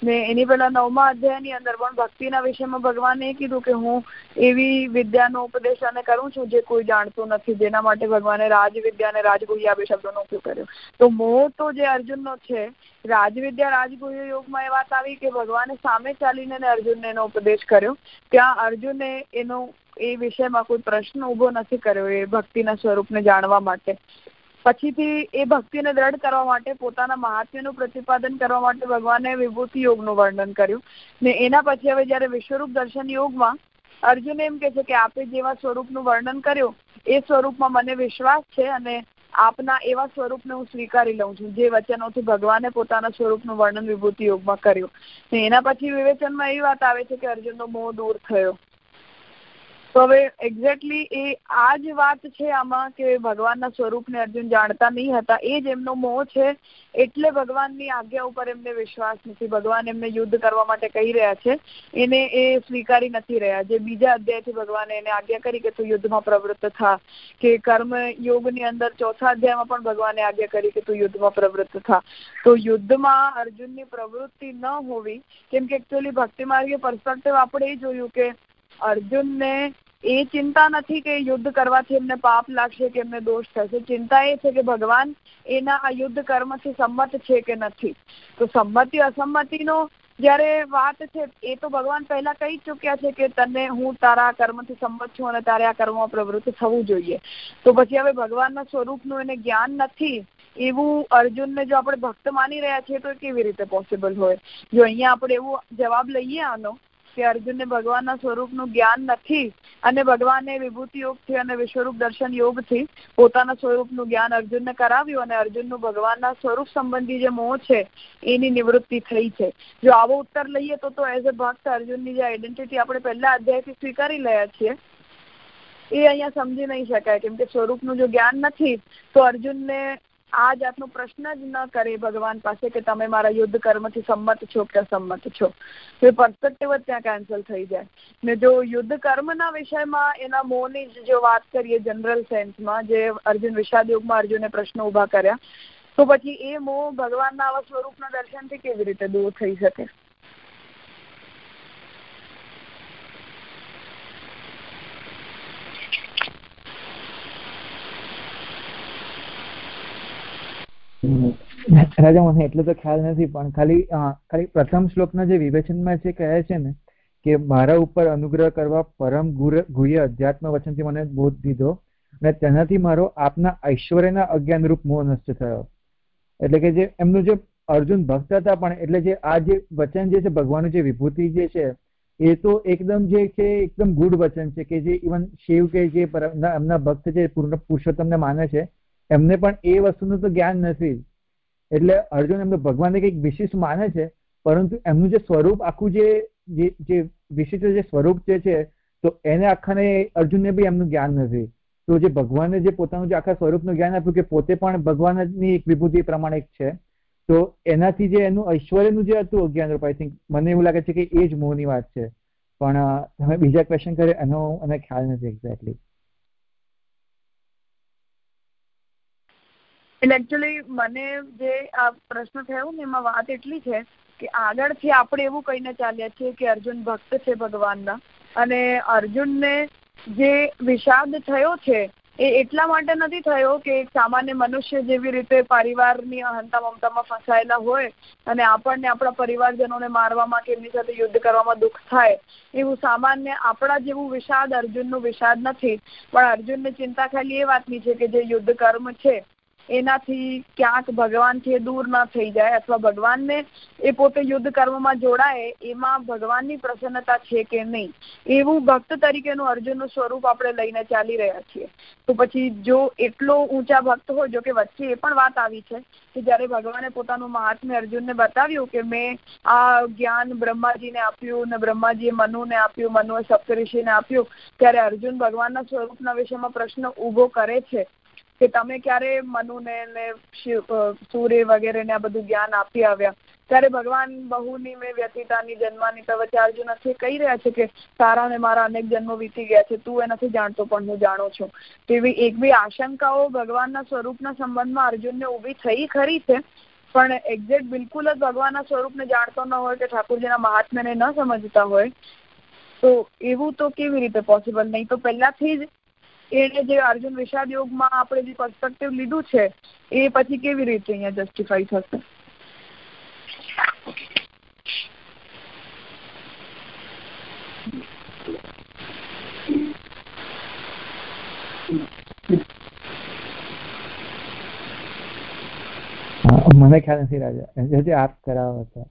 ને એની પહેલા નવમા અધ્યાયની અંદર પણ ભક્તિના વિષયમાં ભગવાને કીધું કે હું એવી વિદ્યાનો ઉપદેશ અને કરું છું જે કોઈ જાણતું નથી, જેના માટે ભગવાને રાજવિદ્યા અને રાજગુહ્યા બે શબ્દોનો ઉપયોગ કર્યો. તો મોહ જે અર્જુનનો છે, રાજવિદ્યા રાજગુહ્ય યોગમાં એ વાત આવી કે ભગવાને સામે ચાલીને અર્જુનને એનો ઉપદેશ કર્યો. ત્યાં અર્જુને એનો એ વિષયમાં કોઈ પ્રશ્ન ઊભો નથી કર્યો એ ભક્તિના સ્વરૂપને જાણવા માટે. પછીથી એ ભક્તિને દ્રઢ કરવા માટે, પોતાના મહાત્મ્યનું પ્રતિપાદન કરવા માટે ભગવાને વિભૂતિ યોગનું વર્ણન કર્યું. ને એના પછી હવે જ્યારે વિશ્વરૂપ દર્શન યોગમાં અર્જુન એમ કે છે કે આપે જેવા સ્વરૂપનું વર્ણન કર્યું, એ સ્વરૂપમાં મને વિશ્વાસ છે અને આપના એવા સ્વરૂપને હું સ્વીકારી લઉં છું, જે વચનોથી ભગવાને પોતાના સ્વરૂપનું વર્ણન વિભૂતિ યોગમાં કર્યું. ને એના પછી વિવેચનમાં એવી વાત આવે છે કે અર્જુનનો મોહ દૂર થયો. તો હવે એક્ઝેક્ટલી એ આ જ વાત છે આમાં કે ભગવાનના સ્વરૂપને અર્જુન જાણતા નહીં હતા. એ જ એમનો મોહ છે. એટલે ભગવાનની આજ્ઞા ઉપર એમને વિશ્વાસ નથી. ભગવાન એમને યુદ્ધ કરવા માટે કહી રહ્યા છે. એને એ સ્વીકારી નથી રહ્યા. જે બીજા અધ્યાયથી ભગવાને એને આજ્ઞા કરી કે તું યુદ્ધમાં પ્રવૃત્ત થા. કે કર્મ યોગની અંદર ચોથા અધ્યાયમાં પણ ભગવાને આજ્ઞા કરી કે તું યુદ્ધમાં પ્રવૃત્ત થા. તો યુદ્ધમાં અર્જુનની પ્રવૃત્તિ ન હોવી, કેમ કે એકચ્યુઅલી ભક્તિ માર્ગે પર્સપેક્ટિવ આપણે એ જોયું કે અર્જુનને એ ચિંતા નથી કે યુદ્ધ કરવાથી એમને પાપ લાગશે કે એમને દોષ થશે. ચિંતા એ છે કે ભગવાન એના આ યુદ્ધ કર્મથી સંમત છે કે નથી. તો સંમતિ, અસંમતિનો જ્યારે વાત છે, એ તો ભગવાન પહેલા કહી ચુક્યા છે કે તને હું તારા કર્મથી સંમત છું અને તારે આ કર્મમાં પ્રવૃત્ત થવું જોઈએ. તો પછી હવે ભગવાનના સ્વરૂપનું એને જ્ઞાન નથી, એવું અર્જુનને જો આપણે ભક્ત માની રહ્યા છીએ તો કેવી રીતે પોસિબલ હોય? જો અહીંયા આપણે એવું જવાબ લઈએ આનો કે અર્જુનને ભગવાનના સ્વરૂપનું જ્ઞાન નથી અને ભગવાને વિભૂતિ યોગથી અને વિશ્વરૂપ દર્શન યોગથી પોતાના સ્વરૂપનું જ્ઞાન અર્જુનને કરાવ્યું અને અર્જુનનું ભગવાનના સ્વરૂપ સંબંધી જે મોહ છે, એની નિવૃત્તિ થઈ છે. જો આવો ઉત્તર લઈએ તો તો એઝ અ ભક્ત અર્જુનની જે આઈડેન્ટિટી આપણે પહેલા અધ્યાયથી સ્વીકારી રહ્યા છીએ, એ અહીંયા સમજી નહીં શકાય. કેમ કે સ્વરૂપનું જો જ્ઞાન નથી, તો અર્જુનને આ જાતનો પ્રશ્ન જ ન કરે ભગવાન પાસે કે તમે મારા યુદ્ધ કર્મથી સંમત છો કે અસંમત છો. એ પર્સપેક્ટિવ જ ત્યાં કેન્સલ થઈ જાય. ને જો યુદ્ધ કર્મના વિષયમાં એના મોની જ જો વાત કરીએ જનરલ સેન્સમાં જે અર્જુન વિષાદ યુગમાં અર્જુને પ્રશ્નો ઊભા કર્યા, તો પછી એ મોહ ભગવાનના આવા સ્વરૂપના દર્શનથી કેવી રીતે દૂર થઈ શકે? રાજા મને એટલો તો ખ્યાલ નથી, પણ ખાલી ખાલી પ્રથમ શ્લોકના જે વિવેચનમાં છે કહે છે ને, કે મારા ઉપર અનુગ્રહ કરવા પરમ ગુહ્ય અધ્યાત્મ વચનથી મને બોધ દીધો અને તેનાથી મારો આપના ઐશ્વર્યના અજ્ઞાનરૂપ મોહ નષ્ટ થયો. એટલે કે જે, એમનું જે અર્જુન ભક્ત હતા પણ, એટલે જે આ જે વચન જે છે, ભગવાનનું જે વિભૂતિ જે છે, એ તો એકદમ જે છે, એકદમ ગુડ વચન છે, કે જે ઇવન શિવ કે જે એમના ભક્ત છે પૂર્ણ પુરુષોત્તમને માને છે એમને પણ એ વસ્તુનું તો જ્ઞાન નથી. એટલે અર્જુન એમને ભગવાનને કંઈક વિશિષ્ટ માને છે, પરંતુ એમનું જે સ્વરૂપ, આખું જે જે વિશિષ્ટ જે સ્વરૂપ જે છે, તો એને આખાને અર્જુનને બી એમનું જ્ઞાન નથી. તો જે ભગવાને જે પોતાનું જે આખા સ્વરૂપનું જ્ઞાન આપ્યું કે પોતે પણ ભગવાનની એક વિભૂતિ પ્રમાણે છે, તો એનાથી જે એનું ઐશ્વર્યનું જે હતું અજ્ઞાન રૂપ આઈ થિંક મને એવું લાગે છે કે એ જ મોહની વાત છે. પણ તમે બીજા ક્વેશ્ચન કરે એનો મને ખ્યાલ નથી એક્ઝેક્ટલી એટલે એકચ્યુઅલી મને જે આ પ્રશ્ન થયો ને, એમાં વાત એટલી છે કે આગળથી આપણે એવું કહીને ચાલ્યા છીએ કે અર્જુન ભક્ત છે ભગવાનના. અને અર્જુનને જે વિષાદ થયો છે, એ એટલા માટે નથી થયો કે એક સામાન્ય મનુષ્ય જેવી રીતે પરિવારની અહંતા મમતામાં ફસાયેલા હોય અને આપણને આપણા પરિવારજનોને મારવામાં કે એમની સાથે યુદ્ધ કરવામાં દુઃખ થાય. એવું સામાન્ય આપણા જેવું વિષાદ અર્જુનનું વિષાદ નથી. પણ અર્જુનને ચિંતા ખાલી એ વાતની છે કે જે યુદ્ધ કર્મ છે એનાથી ક્યાંક ભગવાનથી દૂર ન થઈ જાય અથવા ભગવાનને એ પોતે યુદ્ધ કર્મમાં જોડાય, એમાં ભગવાનની પ્રસન્નતા છે કે નહીં? એવું ભક્ત તરીકેનું અર્જુનનું સ્વરૂપ આપણે લઈને ચાલી રહ્યા છીએ. તો પછી જો એટલો ઊંચા ભક્ત હોય, જો કે વચ્ચે એ પણ વાત આવી છે કે જ્યારે ભગવાને પોતાનું મહાત્મ્ય અર્જુનને બતાવ્યું કે મેં આ જ્ઞાન બ્રહ્માજીને આપ્યું ને બ્રહ્માજીએ મનુને આપ્યું, મનુએ સપ્તઋષિને આપ્યું, ત્યારે અર્જુન ભગવાનના સ્વરૂપના વિષયમાં પ્રશ્ન ઊભો કરે છે. કે તમે ક્યારે મનુને ને સૂર્ય વગેરે ને આ બધું જ્ઞાન આપી આવ્યા? ત્યારે ભગવાન બહુની મેં વ્યતીતાની જન્માની તો વચ્ચે અર્જુનથી કહી રહ્યા છે કે, તારા ને મારા અનેક જન્મો વીતી ગયા છે, તું એ નથી જાણતો પણ હું જાણું છું. તેવી એક બી આશંકાઓ ભગવાનના સ્વરૂપના સંબંધમાં અર્જુનને ઊભી થઈ ખરી છે, પણ એક્ઝેક્ટ બિલકુલ જ ભગવાનના સ્વરૂપને જાણતો ન હોય કે ઠાકોરજીના મહાત્મ્યને ન સમજતા હોય, તો એવું તો કેવી રીતે પોસિબલ નહીં તો પહેલાથી જ એને જે અર્જુન વિષાદ યોગમાં આપણે જે પર્સપેક્ટિવ લીધું છે, એ પછી કેવી રીતે અહીંયા જસ્ટિફાઈ થશે? મને ખ્યાલ નથી રાજા. હજી આપ કરાવો હતા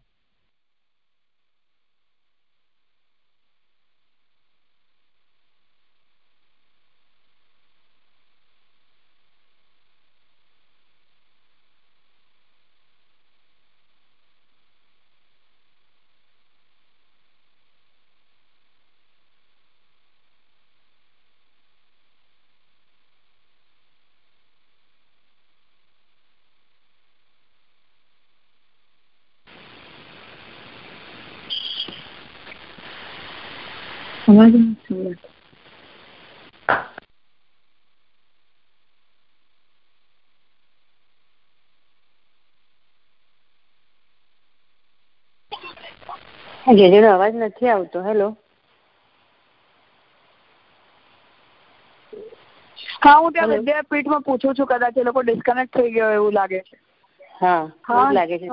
અવાજ નથી જેજેનો અવાજ નથી આવતો. હેલો હા હું ત્યાં વિદ્યાપીઠમાં પૂછું છું કદાચ એ લોકો ડિસ્કનેક્ટ થઈ ગયો એવું લાગે છે. હા હા લાગે છે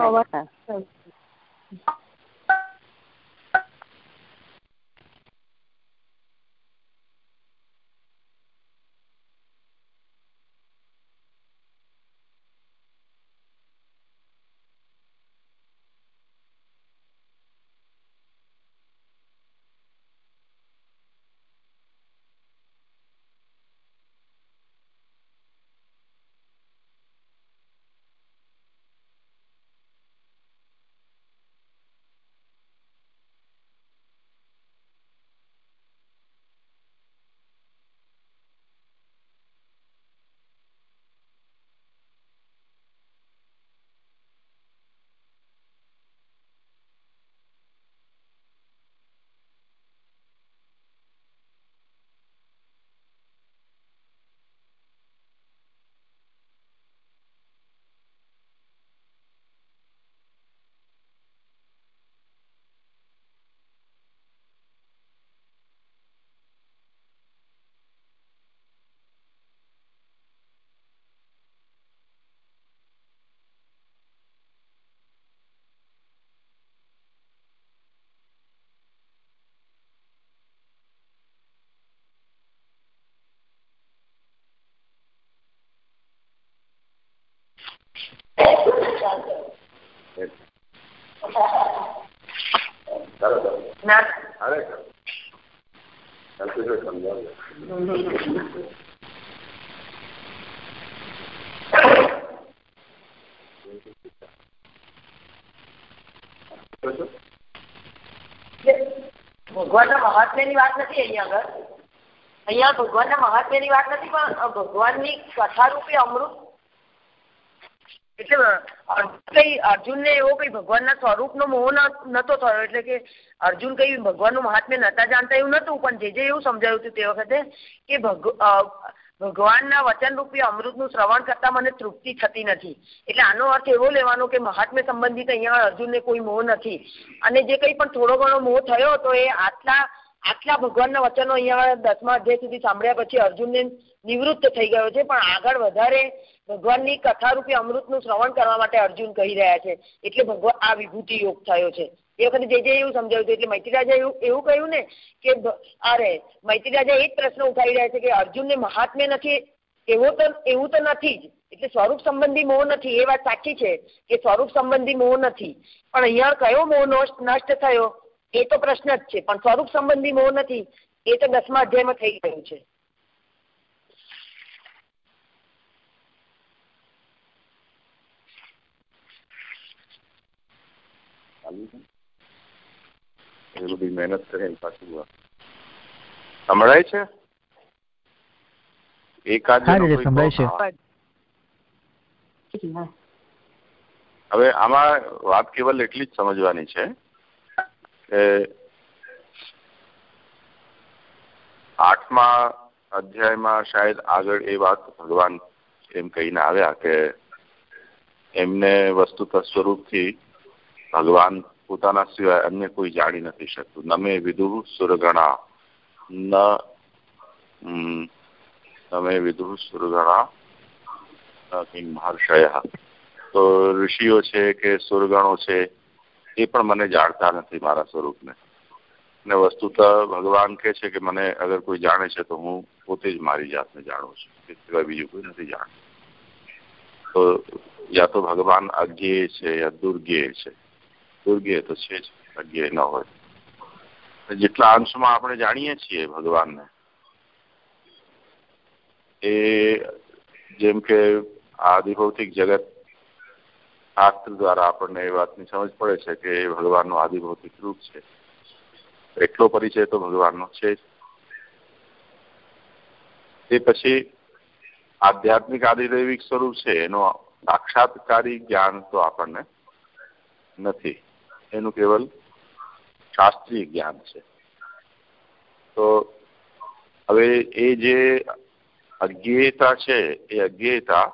ચાલતું ભગવાનના મહાત્મ્યની વાત નથી અહીંયા આગળ. અહીંયા ભગવાનના મહાત્મ્યની વાત નથી, પણ ભગવાનની કથારૂપી અમૃત એટલે કઈ અર્જુનને એવો કઈ ભગવાનના સ્વરૂપનો મોહ નતો થયો. એટલે કે અર્જુન કઈ ભગવાનનું મહાત્મ્ય નતા જાણતા એવું નતું પણ જે જે એવું સમજાયું હતું તે વખતે કે ભગવાનના વચનરૂપી અમૃતનું શ્રવણ કરતા મને તૃપ્તિ થતી નથી. એટલે આનો અર્થ એવો લેવાનો કે મહાત્મ્ય સંબંધિત અહીંયા અર્જુનને કોઈ મોહ નથી. અને જે કંઈ પણ થોડો ઘણો મોહ થયો તો એ આટલા આટલા ભગવાનના વચનો અહીંયા દસમા અધ્યાય સુધી સાંભળ્યા પછી અર્જુનને નિવૃત્ત થઈ ગયો છે. પણ આગળ વધારે ભગવાનની કથારૂપી અમૃતનું શ્રવણ કરવા માટે અર્જુન કહી રહ્યા છે. એટલે ભગવાન આ વિભૂતિ યોગ થયો છે. એ વખતે જે જે એવું સમજાવ્યું હતું, એટલે મૈત્રી રાજા એવું કહ્યું ને કે અરે, મૈત્રી રાજા એ જ પ્રશ્ન ઉઠાવી રહ્યા છે કે અર્જુનને મહાત્મ્ય નથી, એવો તો, એવું તો નથી જ. એટલે સ્વરૂપ સંબંધી મોહ નથી. એ વાત સાચી છે કે સ્વરૂપ સંબંધી મોહ નથી. પણ અહીંયા કયો મોહ નષ્ટ થયો? એ તો પ્રશ્ન જ છે પણ સ્વરૂપ સંબંધી મોહ નથી એ તો દસમા અધ્યાયમાં થઈ ગયું છે. બધી મહેનત કરીને પાછું. સંભળાય છે? એકાદ. હવે આમાં વાત કેવલ એટલી જ સમજવાની છે આઠમા અધ્યાયમાં શાયદ આગળ એ વાત ભગવાન એમ કહીને આવ્યા કે એમને વસ્તુત સ્વરૂપથી ભગવાન પોતાના સિવાય અન્ય કોઈ જાણી નથી શકતું. નમે વિદુઃ સુરગણા, ન નમે વિદુઃ સુરગણા, ન કિં મહર્ષય તો ઋષિઓ છે કે સુરગણો છે એ પણ મને જાણતા નથી મારા સ્વરૂપને. ને વસ્તુત ભગવાન કહે છે કે મને અગર કોઈ જાણે છે તો હું પોતે જ મારી જાતને જાણું છું. એ સિવાય બીજું કોઈ નથી જાણતું. તો યા તો ભગવાન અજ્ઞેય છે યા દુર્ગેય છે. દુર્ગેય તો છે જ અજ્ઞેય ન હોય. જેટલા અંશમાં આપણે જાણીએ છીએ ભગવાનને, એ જેમ કે આદિભૌતિક જગત શાસ્ત્ર દ્વારા આપણને એ વાતની સમજ પડે છે કે એ ભગવાનનું આદિભૌતિક રૂપ છે. એટલો પરિચય તો ભગવાનનો છે તે પછી આધ્યાત્મિક આદિદૈવિક સ્વરૂપ છે, એનો સાક્ષાત્કારી જ્ઞાન તો આપણને નથી. એનું કેવલ શાસ્ત્રીય જ્ઞાન છે. તો હવે એ જે અજ્ઞેયતા છે, એ અજ્ઞેયતા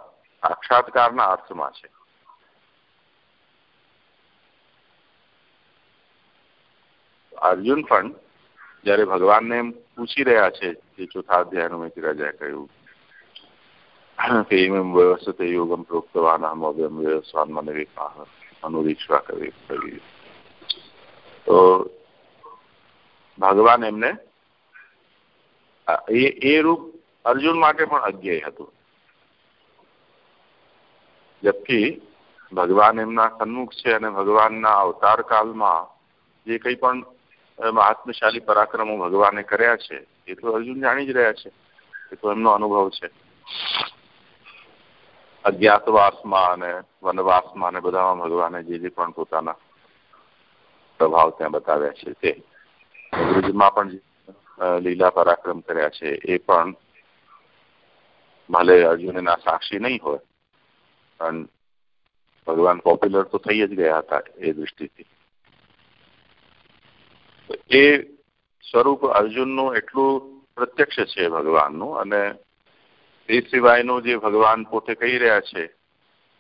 સાક્ષાત્કારના અર્થમાં છે. અર્જુન પણ જ્યારે ભગવાનને એમ પૂછી રહ્યા છે જે ચોથા અધ્યાયનું મેં રાજાએ કહ્યું એમ વ્યવસ્થિત યોગમ પ્રોક્તવાન અવ્યમ વ્યવસ્થાન મને અનુરીક્ષા કરી તો ભગવાન એમને એ એ રૂપ અર્જુન માટે પણ અજ્ઞેય હતું. જબકી ભગવાન એમના સન્મુખ છે અને ભગવાનના અવતાર કાલમાં જે કંઈ પણ મહાત્મશાલી પરાક્રમો ભગવાને કર્યા છે, એ તો અર્જુન જાણી જ રહ્યા છે, એ તો એમનો અનુભવ છે. અજ્ઞાતવાસમાં અને વનવાસમાં અને બધામાં ભગવાને જે જે પણ પોતાના પ્રભાવ ત્યાં બતાવ્યા છે, તે બ્રજમાં પણ લીલા પરાક્રમ કર્યા છે, એ પણ ભલે અર્જુનના સાક્ષી નહીં હોય, પણ ભગવાન પોપ્યુલર તો થઈ જ ગયા હતા એ દૃષ્ટિથી. એ સ્વરૂપ અર્જુનનું એટલું પ્રત્યક્ષ છે ભગવાનનું અને એ સિવાયનું જે ભગવાન પોતે કહી રહ્યા છે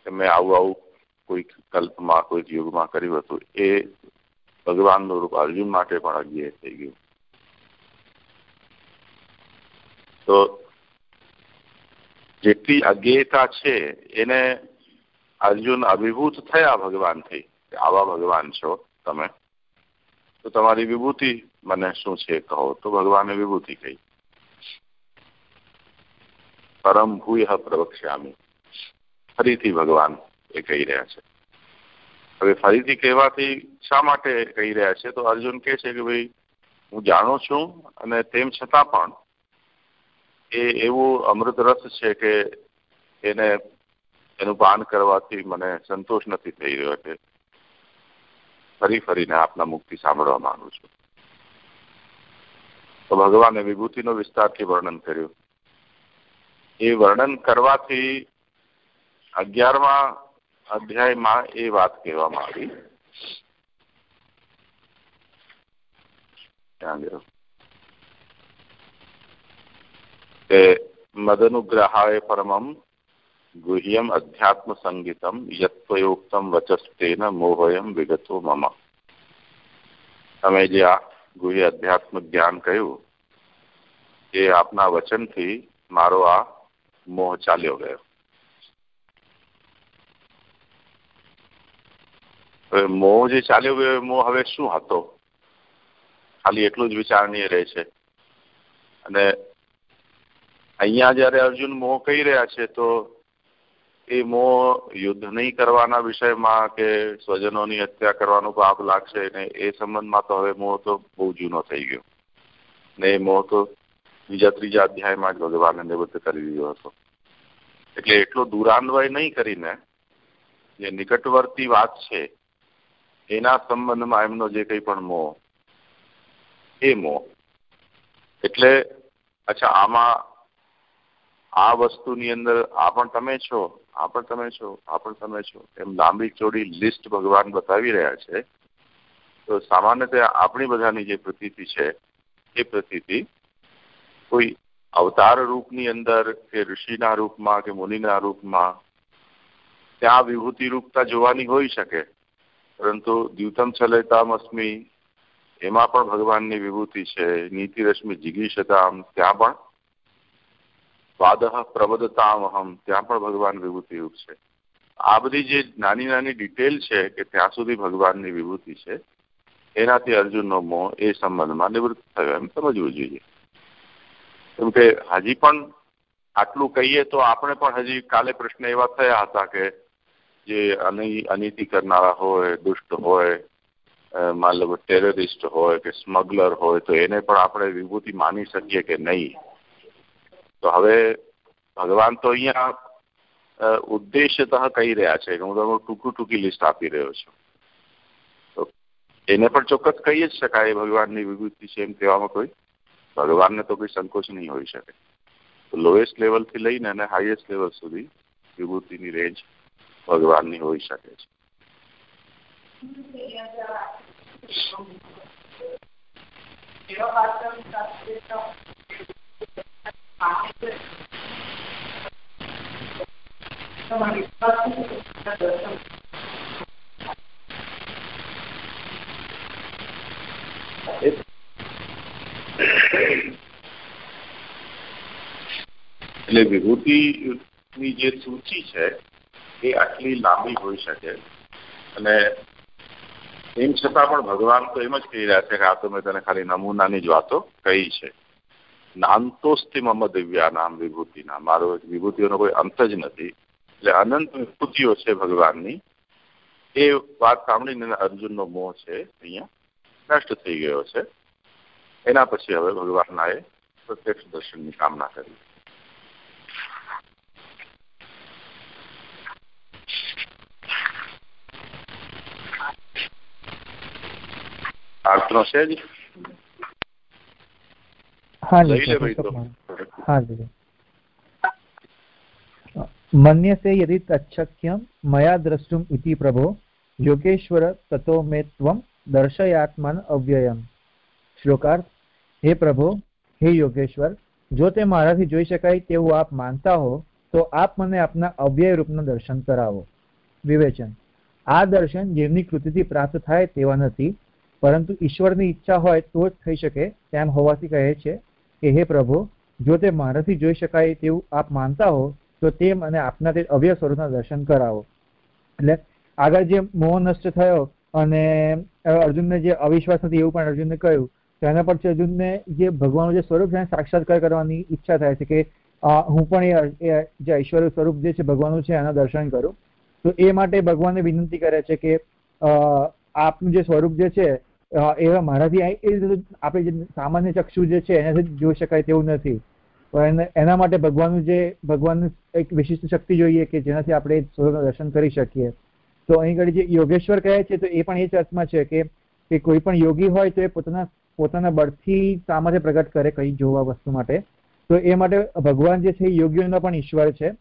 કે મેં આવું આવું કોઈક કલ્પમાં કોઈક યુગમાં કર્યું હતું, એ ભગવાનનું રૂપ અર્જુન માટે પણ અજ્ઞેય થઈ ગયું. તો જેટલી અજ્ઞેયતા છે, એને અર્જુન અભિભૂત થયા ભગવાનથી આવા ભગવાન છો તમે. તો તમારી વિભૂતિ મને શું છે કહો? તો ભગવાને વિભૂતિ કહી. પરમ ભૂય પ્રવક્ષ્યામી. ફરીથી ભગવાન એ કહી રહ્યા છે. હવે ફરીથી કહેવાથી શા માટે કહી રહ્યા છે? તો અર્જુન કહે છે કે ભાઈ, હું જાણું છું અને તેમ છતાં પણ એ એવું અમૃત રસ છે કે એને એનું પાન કરવાથી મને સંતોષ નથી થઈ રહ્યો એટલે ફરી ફરીને આપના મુક્તિ સાંભળવા માંગુ છું. તો ભગવાને વિભૂતિનો વિસ્તારથી વર્ણન કર્યું. એ વર્ણન કરવાથી અગિયારમા અધ્યાયમાં એ વાત કહેવામાં આવી. કે મદનુગ્રહાય પરમમ ગુહ્યમ અધ્યાત્મ સંગીતમ યત્વયોક્તમ વચસ્તેન મોહયમ વિગતો મમ તમે જે આ ગુહ્ય અધ્યાત્મ જ્ઞાન કહ્યું એ આપના વચનથી મારો આ મોહ ચાલ્યો ગયો હવે મોહ જે ચાલ્યો ગયો મોહ હવે શું હતો? ખાલી એટલું જ વિચારણીય રહે છે. અને અહીંયા જયારે અર્જુન મોહ કહી રહ્યા છે, તો એ મોહ યુદ્ધ નહીં કરવાના વિષયમાં કે સ્વજનોની હત્યા કરવાનો પાપ લાગશે ને એ સંબંધમાં તો હવે મોહ તો બહુ જૂનો થઈ ગયો. ને એ મોહ તો બીજા ત્રીજા અધ્યાયમાં જ ભગવાને નિવૃત્ત કરી દીધો હતો. એટલે એટલો દૂરાન્વય નહીં કરીને જે નિકટવર્તી વાત છે, એના સંબંધમાં એમનો જે કંઈ પણ મોહ, એ મોહ. એટલે અચ્છા, આમાં આ વસ્તુની અંદર આ પણ તમે છો? આ પણ તમે છો, આ પણ તમે છો. એમ લાંબી ચોડી લિસ્ટ ભગવાન બતાવી રહ્યા છે. તો સામાન્યતઃ આપણી બધાની જે પ્રતીતિ છે, એ પ્રતીતિ કોઈ અવતાર રૂપની અંદર કે ઋષિના રૂપમાં કે મુનિના રૂપમાં ત્યાં વિભૂતિ રૂપતા જોવાની હોઈ શકે. પરંતુ દ્યુતમ ચલેતામસ્મી એમાં પણ ભગવાનની વિભૂતિ છે નીતિ રશ્મિ જિગીષતામ ત્યાં પણ સ્વાદ પ્રબદતામહમ ત્યાં પણ ભગવાન વિભૂતિરૂપ છે. આ બધી જે નાની નાની ડિટેલ છે કે ત્યાં સુધી ભગવાનની વિભૂતિ છે, એનાથી અર્જુનનો મોહ એ સંબંધમાં નિવૃત્ત થયો. એમ સમજવું જોઈએ. કેમ કે હજી પણ આટલું કહીએ તો આપણે પણ હજી કાલે પ્રશ્ન એવા થયા હતા કે જે અનિતિ કરનારા હોય, દુષ્ટ હોય માન ટેરરિસ્ટ હોય, કે સ્મગલર હોય, તો એને પણ આપણે વિભૂતિ માની શકીએ કે નહીં? તો હવે ભગવાન તો અહીંયા ઉદ્દેશ્યતઃ કહી રહ્યા છે હું તમને ટૂંકું ટૂંકી લિસ્ટ આપી રહ્યો છું. તો એને પણ ચોક્કસ કહી જ શકાય ભગવાનની વિભૂતિ છે એમ કહેવામાં કોઈ. ભગવાનને તો કોઈ સંકોચ નહીં હોઈ શકે. લોએસ્ટ લેવલથી લઈને અને હાઈએસ્ટ લેવલ સુધી વિભૂતિની રેન્જ ભગવાનની હોઈ શકે છે. એટલે વિભૂતિ ની જે સૂચિ છે, એ આટલી લાંબી હોઈ શકે. અને એમ છતાં પણ ભગવાન તો એમ જ કહી રહ્યા છે કે આ તો મેં તને ખાલી નમૂનાની જ વાતો કહી છે. નાંતોસ્તિ મમ દિવ્યા નામ વિભૂતિના. મારો વિભૂતિઓનો કોઈ અંત જ નથી. એટલે અનંત વિભૂતિઓ છે ભગવાનની. એ વાત સાંભળીને અર્જુનનો મોહ છે, અહીંયા નષ્ટ થઈ ગયો છે. એના પછી હવે ભગવાનના એ પ્રત્યક્ષ દર્શનની કામના કરી. અર્થનો છે જ? મન્યસે यदि तच्छक्यं मया द्रष्टुम् इति प्रभो योगेश्वर ततो मे त्वं दर्शयात्मन अव्ययम् શ્લોકાર્થ હે પ્રભો હે યોગેશ્વર જો તે મારાથી જોઈ શકાય તેવું આપ માનતા હો તો આપ મને આપના અવ્યય રૂપના દર્શન કરાવો. વિવેચન આ દર્શન જેમની કૃતિથી પ્રાપ્ત થાય તેવા નથી પરંતુ ઈશ્વરની ઈચ્છા હોય તો જ થઈ શકે તેમ હોવાથી કહે છે કે, હે પ્રભુ, જો તે મારાથી જોઈ શકાય તેવું આપ માનતા હો, તો તે મને આપના તે અવ્યય સ્વરૂપના દર્શન કરાવો. એટલે આગળ જે મોહ નષ્ટ થયો અને અર્જુનને જે અવિશ્વાસ નથી એવું પણ અર્જુનને કહ્યું તેના પરથી અર્જુનને જે ભગવાનનું જે સ્વરૂપ છે સાક્ષાત્કાર કરવાની ઈચ્છા થાય છે કે હું પણ એ જે ઐશ્વર્ય સ્વરૂપ જે છે ભગવાનનું છે એના દર્શન કરું. તો એ માટે ભગવાનને વિનંતી કરે છે કે આપનું જે સ્વરૂપ જે છે એવા મારાથી આપણે જે સામાન્ય ચક્ષુ જે છે, એનાથી જોઈ શકાય તેવું નથી. પણ એના માટે ભગવાનનું જે, ભગવાનનું એક વિશિષ્ટ શક્તિ જોઈએ કે જેનાથી આપણે સ્વરૂપનું દર્શન કરી શકીએ. તો અહીં ઘડી જે યોગેશ્વર કહે છે, તો એ પણ એ અર્થમાં છે કે કે કોઈ પણ યોગી હોય તો એ પોતાના પોતાના બળથી સામર્થ્ય પ્રગટ કરે કઈ જોવા વસ્તુ માટે. તો એ માટે ભગવાન જે છે એ યોગીઓનો પણ ઈશ્વર છે.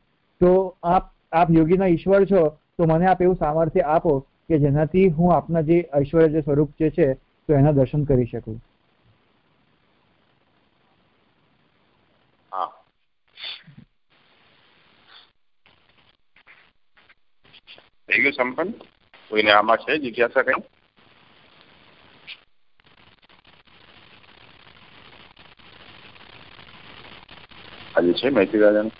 તો આપ આપ યોગીના ઈશ્વર છો, તો મને આપ એવું સામર્થ્ય આપો કે જેનાથી હું આપના જે ઐશ્વર્ય જે સ્વરૂપ જે છે તો એના દર્શન કરી શકું. થઈ ગયું સંપન્ન? કોઈને આમાં છે જિજ્ઞાસા કઈ? આજે છે મૈત્રી રાજાનું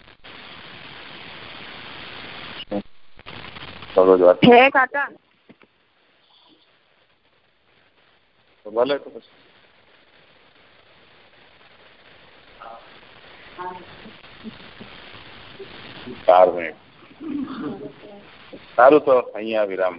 છે કાકા. તો ભલે તો પછી. ચાર મિનિટ. સારું તો અહીંયા વિરામ